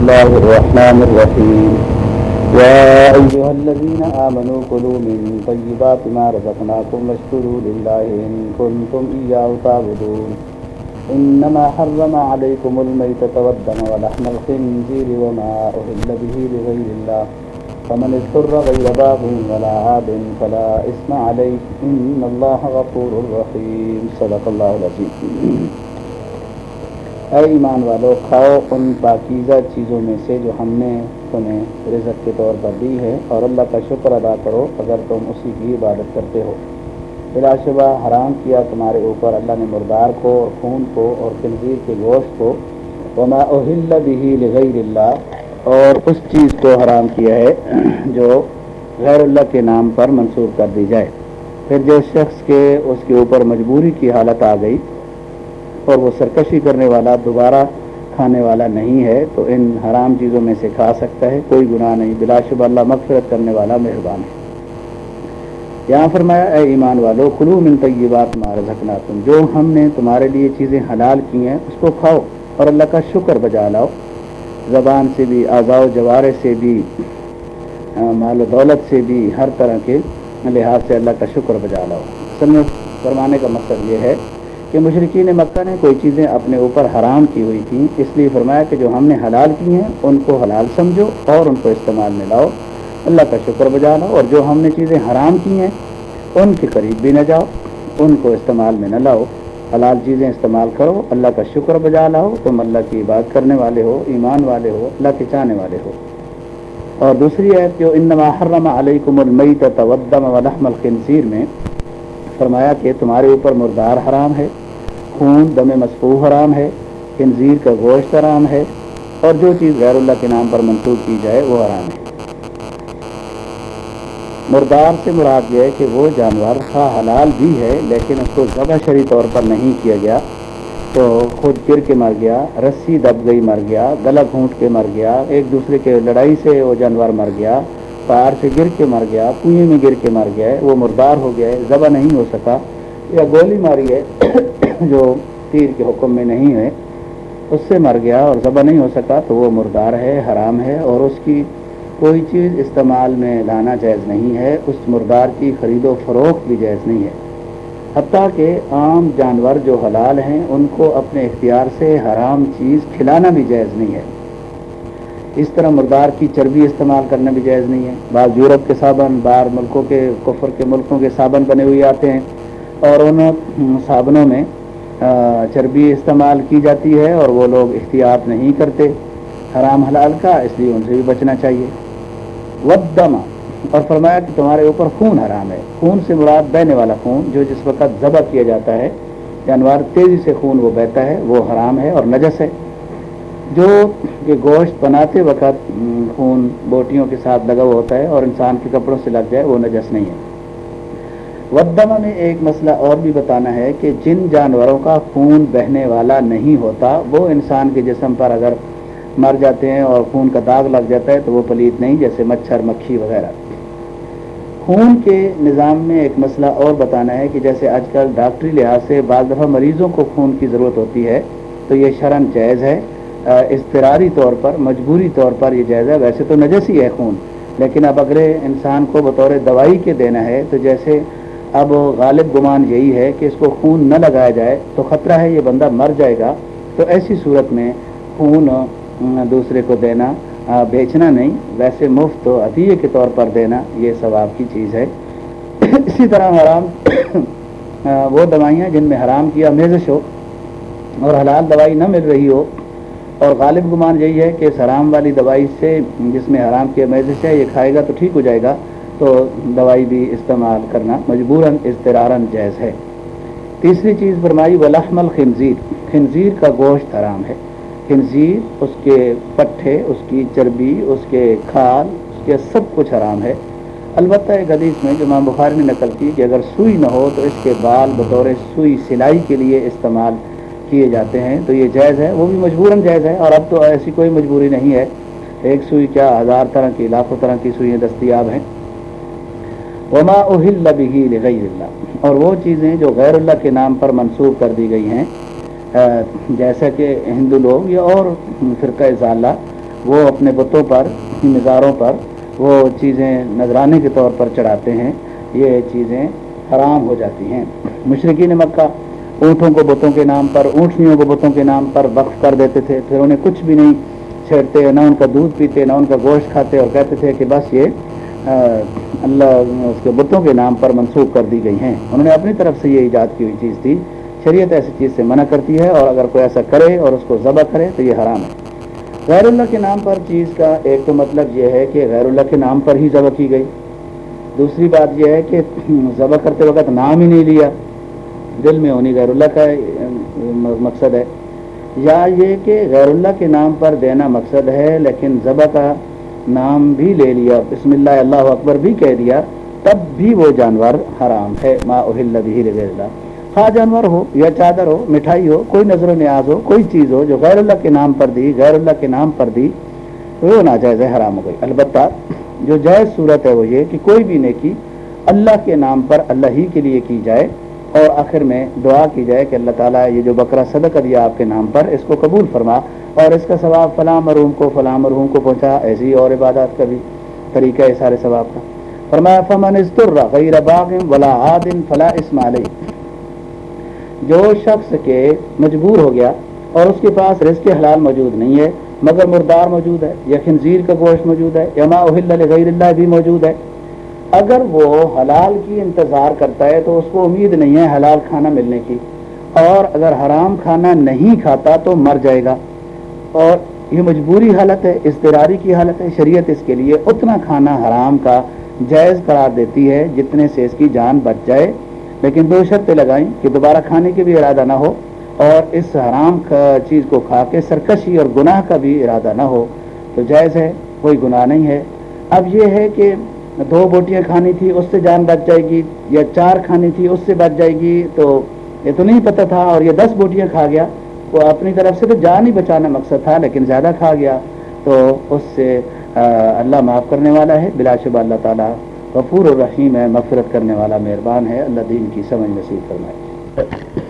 الله الرحمن الرحيم يا أيها الذين آمنوا كلوا من طيبات ما رزقناكم واشكروا لله إن كنتم إياه تعبدون إنما حرم عليكم الميتة والدم ولحم الخنزير وما أهل به لغير الله فمن اضطر غير باغ ولا عاد فلا إثم عليه إن الله غفور رحيم صدق الله العظيم اے ایمان والو، کھاؤ ان پاکیزہ چیزوں میں سے جو ہم نے تمہیں رزق کے طور پر دی ہے، اور اللہ کا شکر ادا کرو اگر تم اسی کی عبادت کرتے ہو۔ بلا شبہ حرام کیا تمہارے اوپر اللہ نے مردار کو اور خون کو اور تنظیر کے گوشت کو۔ وما اہل بھی لغیر اللہ اور اس چیز کو حرام کیا ہے جو غیر اللہ کے نام پر منسوخ کر دی جائے۔ پھر جو شخص کے اس کے اوپر مجبوری کی حالت آ گئی اور وہ سرکشی کرنے والا دوبارہ کھانے والا نہیں ہے، تو ان حرام چیزوں میں سے کھا سکتا ہے، کوئی گناہ نہیں۔ بلا شبہ اللہ مغفرت کرنے والا مہربان ہے۔ یہاں فرمایا، اے ایمان والو، کلو من طیبات مار رکھنا تم جو ہم نے تمہارے لیے چیزیں حلال کی ہیں، اس کو کھاؤ اور اللہ کا شکر بجا لاؤ۔ زبان سے بھی آزاؤ جوارے سے بھی مال و دولت سے بھی ہر طرح کے لحاظ سے اللہ کا شکر بجا لاؤ۔ اصل میں فرمانے کا مقصد یہ ہے کہ مشرقین مکہ نے کوئی چیزیں اپنے اوپر حرام کی ہوئی تھیں، اس لیے فرمایا کہ جو ہم نے حلال کی ہیں، ان کو حلال سمجھو اور ان کو استعمال میں لاؤ۔ اللہ کا شکر بجا لاؤ اور جو ہم نے چیزیں حرام کی ہیں، ان کے قریب بھی نہ جاؤ، ان کو استعمال میں نہ لاؤ۔ حلال چیزیں استعمال کرو، اللہ کا شکر بجا لاؤ۔ تم اللہ کی بات کرنے والے ہو، ایمان والے ہو، اللہ کے چاہنے والے ہو۔ اور دوسری ہے جو انما حرم علیکم المیت تودم ولحم الخنزیر میں فرمایا کہ تمہارے اوپر مردار حرام ہے، خون، دم مصفوح حرام ہے، خنزیر کا گوشت حرام ہے، اور جو چیز غیر اللہ کے نام پر منسوخ کی جائے وہ حرام ہے۔ مردار سے مراد یہ ہے کہ وہ جانور خا حلال بھی ہے، لیکن اس کو ذبح شری طور پر نہیں کیا گیا۔ تو خود گر کے مر گیا، رسی دب گئی، مر گیا گلا گھونٹ کے مر گیا، ایک دوسرے کے لڑائی سے وہ جانور مر گیا۔ پار سے گر کے مر گیا، کنویں میں گر کے مر گیا ہے، وہ مردار ہو گیا ہے، ذبح نہیں ہو سکا، یا گولی ماری ہے، جو تیر کے حکم میں نہیں ہے، اس سے مر گیا اور ذبح نہیں ہو سکا، تو وہ مردار ہے، حرام ہے، اور اس کی کوئی چیز استعمال میں لانا جائز نہیں ہے، اس مردار کی خرید و فروخت بھی جائز نہیں ہے۔ حتیٰ کہ عام جانور جو حلال ہیں، ان کو اپنے اختیار سے حرام چیز کھلانا بھی جائز نہیں ہے۔ اس طرح مردار کی چربی استعمال کرنا بھی جائز نہیں ہے۔ بعض یورپ کے صابن باہر ملکوں کے کفر کے ملکوں کے صابن بنے ہوئے آتے ہیں۔ اور ان صابنوں میں چربی استعمال کی جاتی ہے اور وہ لوگ احتیاط نہیں کرتے۔ حرام حلال کا، اس لیے ان سے بھی بچنا چاہیے۔ ودما اور فرمایا کہ تمہارے اوپر خون حرام ہے۔ خون سے مراد بہنے والا خون، جو جس وقت ذبح کیا جاتا ہے جانور تیزی سے خون وہ بہتا ہے، وہ حرام ہے اور نجس ہے۔ جو کہ گوشت بناتے وقت خون بوٹیوں کے ساتھ لگا ہوا ہوتا ہے اور انسان کے کپڑوں سے لگ جائے وہ نجس نہیں ہے۔ ودما میں ایک مسئلہ اور بھی بتانا ہے کہ جن جانوروں کا خون بہنے والا نہیں ہوتا، وہ انسان کے جسم پر اگر مر جاتے ہیں اور خون کا داغ لگ جاتا ہے تو وہ پلیت نہیں، جیسے مچھر، مکھی وغیرہ۔ خون کے نظام میں ایک مسئلہ اور بتانا ہے کہ جیسے آج کل ڈاکٹری لحاظ سے بعض دفعہ مریضوں کو خون کی ضرورت ہوتی ہے تو یہ شرم جائز ہے۔ اضطراری طور پر، مجبوری طور پر یہ جائز ہے ویسے تو نجس ہی ہے خون، لیکن اب اگر انسان کو بطور دوائی کے دینا ہے تو جیسے اب غالب گمان یہی ہے کہ اس کو خون نہ لگایا جائے تو خطرہ ہے یہ بندہ مر جائے گا، تو ایسی صورت میں خون دوسرے کو دینا بیچنا نہیں، ویسے مفت عطیے کے طور پر دینا یہ ثواب کی چیز ہے۔ اسی طرح حرام وہ دوائیاں جن میں حرام کیا، میزش ہو اور حلال دوائی نہ مل رہی ہو اور غالب گمان یہی ہے کہ اس حرام والی دوائی سے جس میں حرام کیا میزش ہے، یہ کھائے گا تو ٹھیک ہو جائے گا، تو دوائی بھی استعمال کرنا مجبوراً، اضطراراً جائز ہے۔ تیسری چیز فرمائی، ولحم الخنزیر خنزیر کا گوشت حرام ہے۔ خنزیر، اس کے پٹھے، اس کی چربی، اس کے کھال، اس کے سب کچھ حرام ہے۔ البتہ ایک حدیث میں جو امام بخاری نے نقل کی کہ اگر سوئی نہ ہو تو اس کے بال بطور سوئی سلائی کے لیے استعمال کیے جاتے ہیں، تو یہ جائز ہے۔ وہ بھی مجبوراً جائز ہے۔ اور اب تو ایسی کوئی مجبوری نہیں ہے۔ ایک سوئی کیا ہزار طرح کی، لاکھوں طرح کی سوئیں دستیاب ہیں۔ وما اہل به لغیر اللہ اور وہ چیزیں جو غیر اللہ کے نام پر منسوخ کر دی گئی ہیں جیسا کہ ہندو لوگ یا اور فرقہ ضالہ وہ اپنے بتوں پر، مزاروں پر وہ چیزیں نذرانے کے طور پر چڑھاتے ہیں۔ یہ چیزیں حرام ہو جاتی ہیں۔ مشرقین مکہ اونٹوں کو بتوں کے نام پر، اونٹنیوں کو بتوں کے نام پر وقف کر دیتے تھے۔ پھر انہیں کچھ بھی نہیں چھیڑتے، نہ ان کا دودھ پیتے، نہ ان کا گوشت کھاتے اور کہتے تھے کہ بس یہ اللہ اس کے بتوں کے نام پر منسوخ کر دی گئی ہیں۔ انہوں نے اپنی طرف سے یہ ایجاد کی ہوئی چیز تھی۔ شریعت ایسی چیز سے منع کرتی ہے اور اگر کوئی ایسا کرے اور اس کو ذبح کرے تو یہ حرام ہے۔ غیر اللہ کے نام پر چیز کا ایک تو مطلب یہ ہے کہ غیر اللہ کے نام پر ہی ذبح کی گئی۔ دوسری بات یہ ہے کہ ذبح کرتے وقت نام ہی نہیں لیا۔ دل میں ہونی غیر اللہ کا مقصد ہے۔ یا یہ کہ غیر اللہ کے نام پر دینا مقصد ہے، لیکن ذبح کا نام بھی لے لیا، بسم اللہ اللہ اکبر بھی کہہ دیا، تب بھی وہ جانور حرام ہے۔ ما اہل غیر اللہ خواہ ہاں جانور ہو یا چادر ہو، مٹھائی ہو، کوئی نظر و نیاز ہو، کوئی چیز ہو جو غیر اللہ کے نام پر دی غیر اللہ کے نام پر دی، وہ ناجائز ہے، حرام ہو گئی۔ البتہ جو جائز صورت ہے وہ یہ کہ کوئی بھی نیکی اللہ کے نام پر اللہ ہی کے لیے کی جائے۔ اور آخر میں دعا کی جائے کہ اللہ تعالیٰ یہ جو بکرا صدقہ دیا آپ کے نام پر، اس کو قبول فرما اور اس کا ثواب فلاں مرحوم کو، فلاں مرحوم کو پہنچا، ایسی اور عبادات کا بھی طریقہ ہے سارے ثواب کا۔ فرمایا، فمن غیر باغ ولا عادن فلا اسماعی جو شخص کے مجبور ہو گیا اور اس کے پاس رزق حلال موجود نہیں ہے، مگر مردار موجود ہے، یا خنزیر کا گوشت موجود ہے، یا ما غیر اللہ بھی موجود ہے اگر وہ حلال کی انتظار کرتا ہے تو اس کو امید نہیں ہے حلال کھانا ملنے کی اور اگر حرام کھانا نہیں کھاتا تو مر جائے گا اور یہ مجبوری حالت ہے، اضطراری کی حالت ہے، شریعت اس کے لیے اتنا کھانا حرام کا جائز قرار دیتی ہے جتنے سے اس کی جان بچ جائے۔ لیکن دو شرطیں لگائیں کہ دوبارہ کھانے کی بھی ارادہ نہ ہو اور اس حرام چیز کو کھا کے سرکشی اور گناہ کا بھی ارادہ نہ ہو تو جائز ہے، کوئی گناہ نہیں ہے۔ اب یہ ہے کہ دو بوٹیاں کھانی تھی، اس سے جان بچ جائے گی، یا چار کھانی تھی، اس سے بچ جائے گی، تو یہ تو نہیں پتہ تھا، اور یہ دس بوٹیاں کھا گیا۔ وہ اپنی طرف سے تو جان ہی بچانا مقصد تھا، لیکن زیادہ کھا گیا۔ تو اس سے اللہ معاف کرنے والا ہے۔ بلا شبہ اللہ تعالیٰ غفور الرحیم ہے، مغفرت کرنے والا مہربان ہے۔ اللہ دین کی سمجھ نصیب فرمائے۔